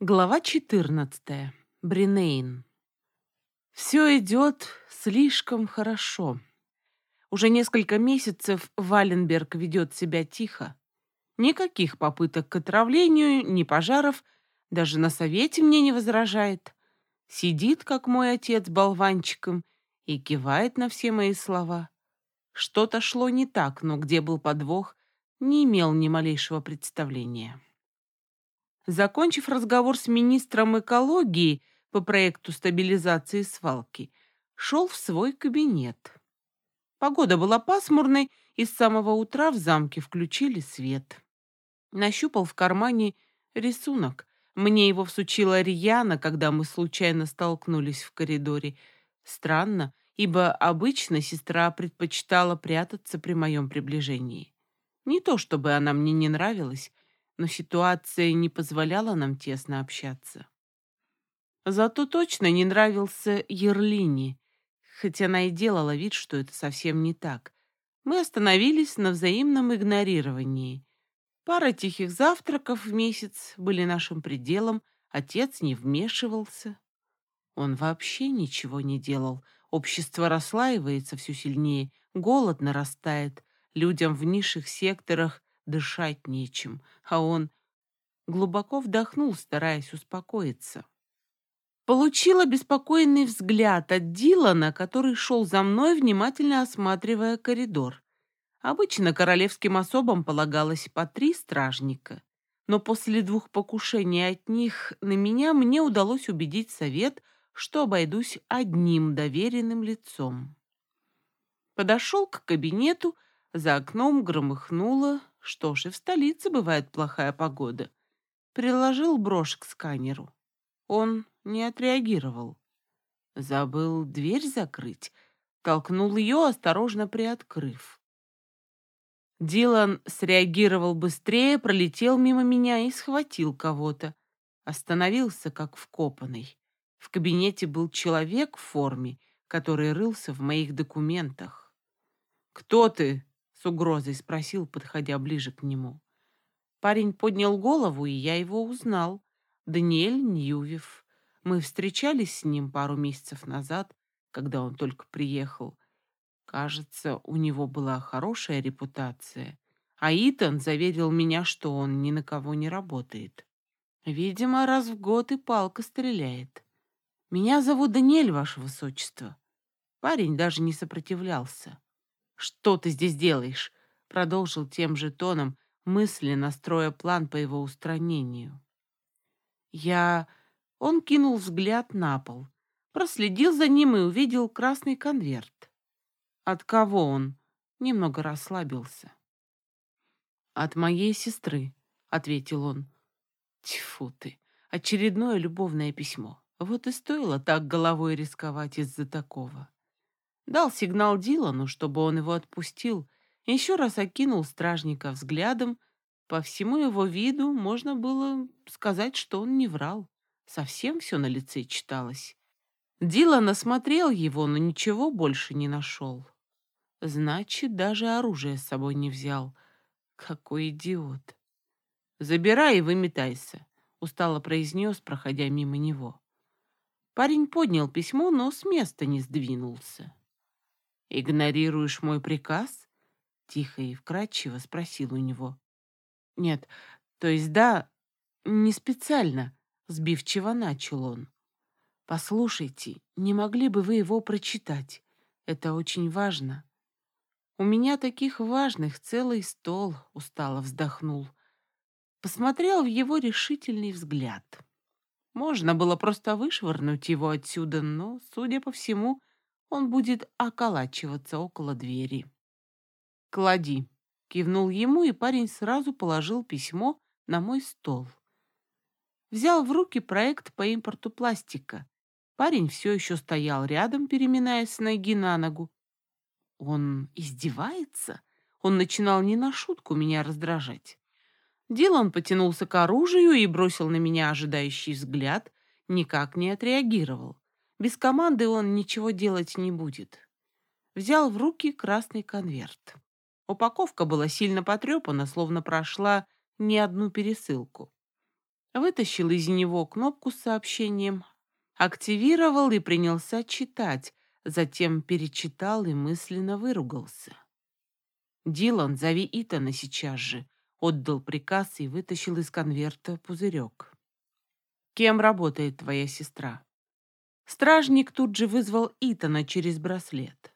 Глава 14. Бринейн. Все идет слишком хорошо. Уже несколько месяцев Валенберг ведет себя тихо. Никаких попыток к отравлению, ни пожаров, даже на совете мне не возражает. Сидит, как мой отец, болванчиком и кивает на все мои слова. Что-то шло не так, но где был подвох, не имел ни малейшего представления. Закончив разговор с министром экологии по проекту стабилизации свалки, шел в свой кабинет. Погода была пасмурной, и с самого утра в замке включили свет. Нащупал в кармане рисунок. Мне его всучила Рьяна, когда мы случайно столкнулись в коридоре. Странно, ибо обычно сестра предпочитала прятаться при моем приближении. Не то чтобы она мне не нравилась, но ситуация не позволяла нам тесно общаться. Зато точно не нравился Ерлини, хотя она и делала вид, что это совсем не так. Мы остановились на взаимном игнорировании. Пара тихих завтраков в месяц были нашим пределом, отец не вмешивался. Он вообще ничего не делал. Общество расслаивается все сильнее, голод нарастает. Людям в низших секторах дышать нечем, а он глубоко вдохнул, стараясь успокоиться. Получила беспокойный взгляд от Дилана, который шел за мной, внимательно осматривая коридор. Обычно королевским особам полагалось по три стражника, но после двух покушений от них на меня мне удалось убедить совет, что обойдусь одним доверенным лицом. Подошел к кабинету, за окном громыхнуло, что ж, и в столице бывает плохая погода. Приложил брошь к сканеру. Он не отреагировал. Забыл дверь закрыть. Толкнул ее, осторожно приоткрыв. Дилан среагировал быстрее, пролетел мимо меня и схватил кого-то. Остановился, как вкопанный. В кабинете был человек в форме, который рылся в моих документах. «Кто ты?» С угрозой спросил, подходя ближе к нему. Парень поднял голову, и я его узнал. Даниэль Ньювив. Мы встречались с ним пару месяцев назад, когда он только приехал. Кажется, у него была хорошая репутация. А Итан заверил меня, что он ни на кого не работает. Видимо, раз в год и палка стреляет. Меня зовут Даниэль, ваше высочество. Парень даже не сопротивлялся. «Что ты здесь делаешь?» Продолжил тем же тоном, мысленно строя план по его устранению. Я... Он кинул взгляд на пол, проследил за ним и увидел красный конверт. От кого он? Немного расслабился. «От моей сестры», — ответил он. Тьфу ты, очередное любовное письмо. Вот и стоило так головой рисковать из-за такого. Дал сигнал Дилану, чтобы он его отпустил, еще раз окинул стражника взглядом. По всему его виду можно было сказать, что он не врал. Совсем все на лице читалось. Дилан осмотрел его, но ничего больше не нашел. Значит, даже оружие с собой не взял. Какой идиот. «Забирай и выметайся», — устало произнес, проходя мимо него. Парень поднял письмо, но с места не сдвинулся. «Игнорируешь мой приказ?» — тихо и вкрадчиво спросил у него. «Нет, то есть да, не специально», — сбивчиво начал он. «Послушайте, не могли бы вы его прочитать? Это очень важно». «У меня таких важных целый стол», — устало вздохнул. Посмотрел в его решительный взгляд. Можно было просто вышвырнуть его отсюда, но, судя по всему, он будет околачиваться около двери. «Клади», — кивнул ему, и парень сразу положил письмо на мой стол. Взял в руки проект по импорту пластика. Парень все еще стоял рядом, переминаясь с ноги на ногу. Он издевается? Он начинал не на шутку меня раздражать. Дилан потянулся к оружию и бросил на меня ожидающий взгляд, никак не отреагировал. Без команды он ничего делать не будет. Взял в руки красный конверт. Упаковка была сильно потрепана, словно прошла не одну пересылку. Вытащил из него кнопку с сообщением, активировал и принялся читать, затем перечитал и мысленно выругался. «Дилан, зови Итана сейчас же», — отдал приказ и вытащил из конверта пузырек. «Кем работает твоя сестра?» Стражник тут же вызвал Итана через браслет.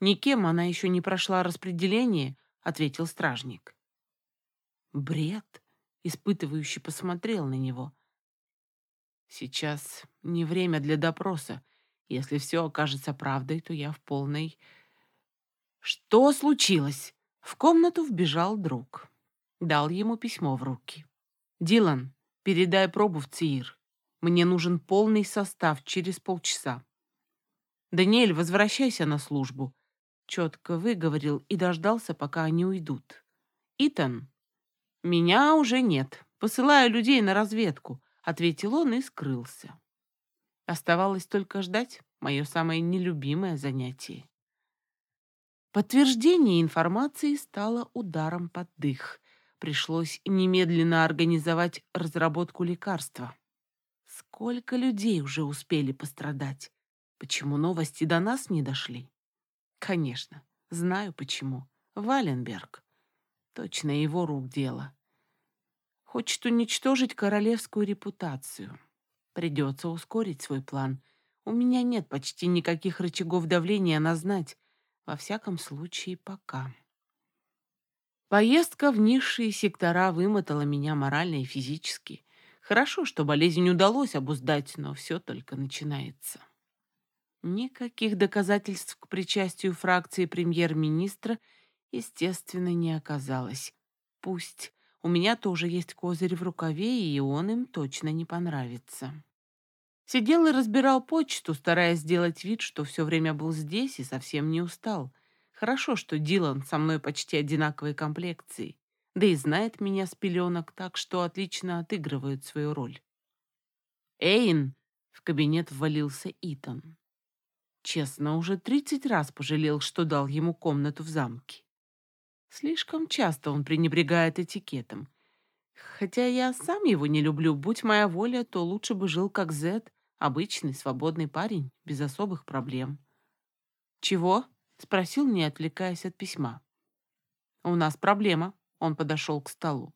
«Никем она еще не прошла распределение», — ответил стражник. «Бред», — испытывающий посмотрел на него. «Сейчас не время для допроса. Если все окажется правдой, то я в полной...» «Что случилось?» В комнату вбежал друг. Дал ему письмо в руки. «Дилан, передай пробу в ЦИИР. Мне нужен полный состав через полчаса. Даниэль, возвращайся на службу. Четко выговорил и дождался, пока они уйдут. Итан, меня уже нет. Посылаю людей на разведку, ответил он и скрылся. Оставалось только ждать, мое самое нелюбимое занятие. Подтверждение информации стало ударом под дых. Пришлось немедленно организовать разработку лекарства. Сколько людей уже успели пострадать? Почему новости до нас не дошли? Конечно, знаю почему. Валенберг. Точно его рук дело. Хочет уничтожить королевскую репутацию. Придется ускорить свой план. У меня нет почти никаких рычагов давления на знать. Во всяком случае, пока. Поездка в низшие сектора вымотала меня морально и физически. Хорошо, что болезнь удалось обуздать, но все только начинается. Никаких доказательств к причастию фракции премьер-министра, естественно, не оказалось. Пусть. У меня тоже есть козырь в рукаве, и он им точно не понравится. Сидел и разбирал почту, стараясь сделать вид, что все время был здесь и совсем не устал. Хорошо, что Дилан со мной почти одинаковой комплекции да и знает меня с пеленок так, что отлично отыгрывает свою роль. «Эйн!» — в кабинет ввалился Итан. Честно, уже тридцать раз пожалел, что дал ему комнату в замке. Слишком часто он пренебрегает этикетом. Хотя я сам его не люблю, будь моя воля, то лучше бы жил как Зет, обычный свободный парень, без особых проблем. «Чего?» — спросил, не отвлекаясь от письма. «У нас проблема», он подошел к столу.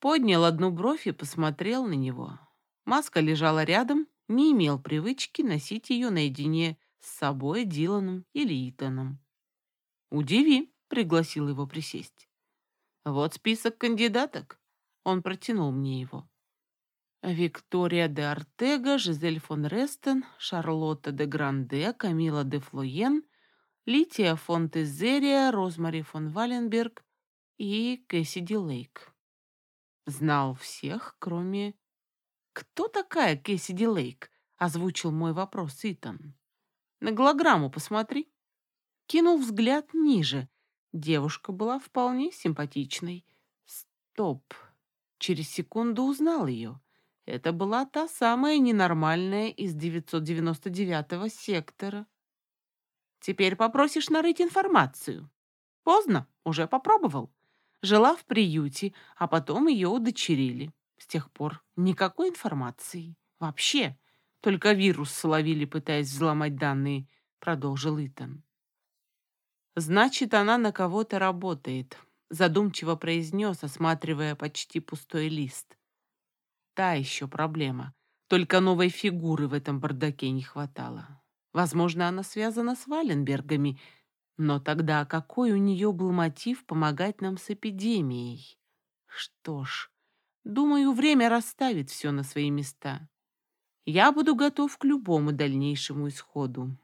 Поднял одну бровь и посмотрел на него. Маска лежала рядом, не имел привычки носить ее наедине с собой, Диланом или Итаном. «Удиви», — пригласил его присесть. «Вот список кандидаток». Он протянул мне его. Виктория де Артега, Жизель фон Рестен, Шарлотта де Гранде, Камила де Флоен, Лития фон Тезерия, Розмари фон Валенберг, и Кэссиди Лейк. Знал всех, кроме... «Кто такая Кэссиди Лейк?» — озвучил мой вопрос Итан. «На голограмму посмотри». Кинул взгляд ниже. Девушка была вполне симпатичной. Стоп. Через секунду узнал ее. Это была та самая ненормальная из 999-го сектора. Теперь попросишь нарыть информацию. Поздно, уже попробовал. Жила в приюте, а потом ее удочерили. С тех пор никакой информации. Вообще. Только вирус словили, пытаясь взломать данные, продолжил Итан. Значит, она на кого-то работает, задумчиво произнес, осматривая почти пустой лист. Та еще проблема. Только новой фигуры в этом бардаке не хватало. Возможно, она связана с Валенбергами, но тогда какой у нее был мотив помогать нам с эпидемией? Что ж, думаю, время расставит все на свои места. Я буду готов к любому дальнейшему исходу.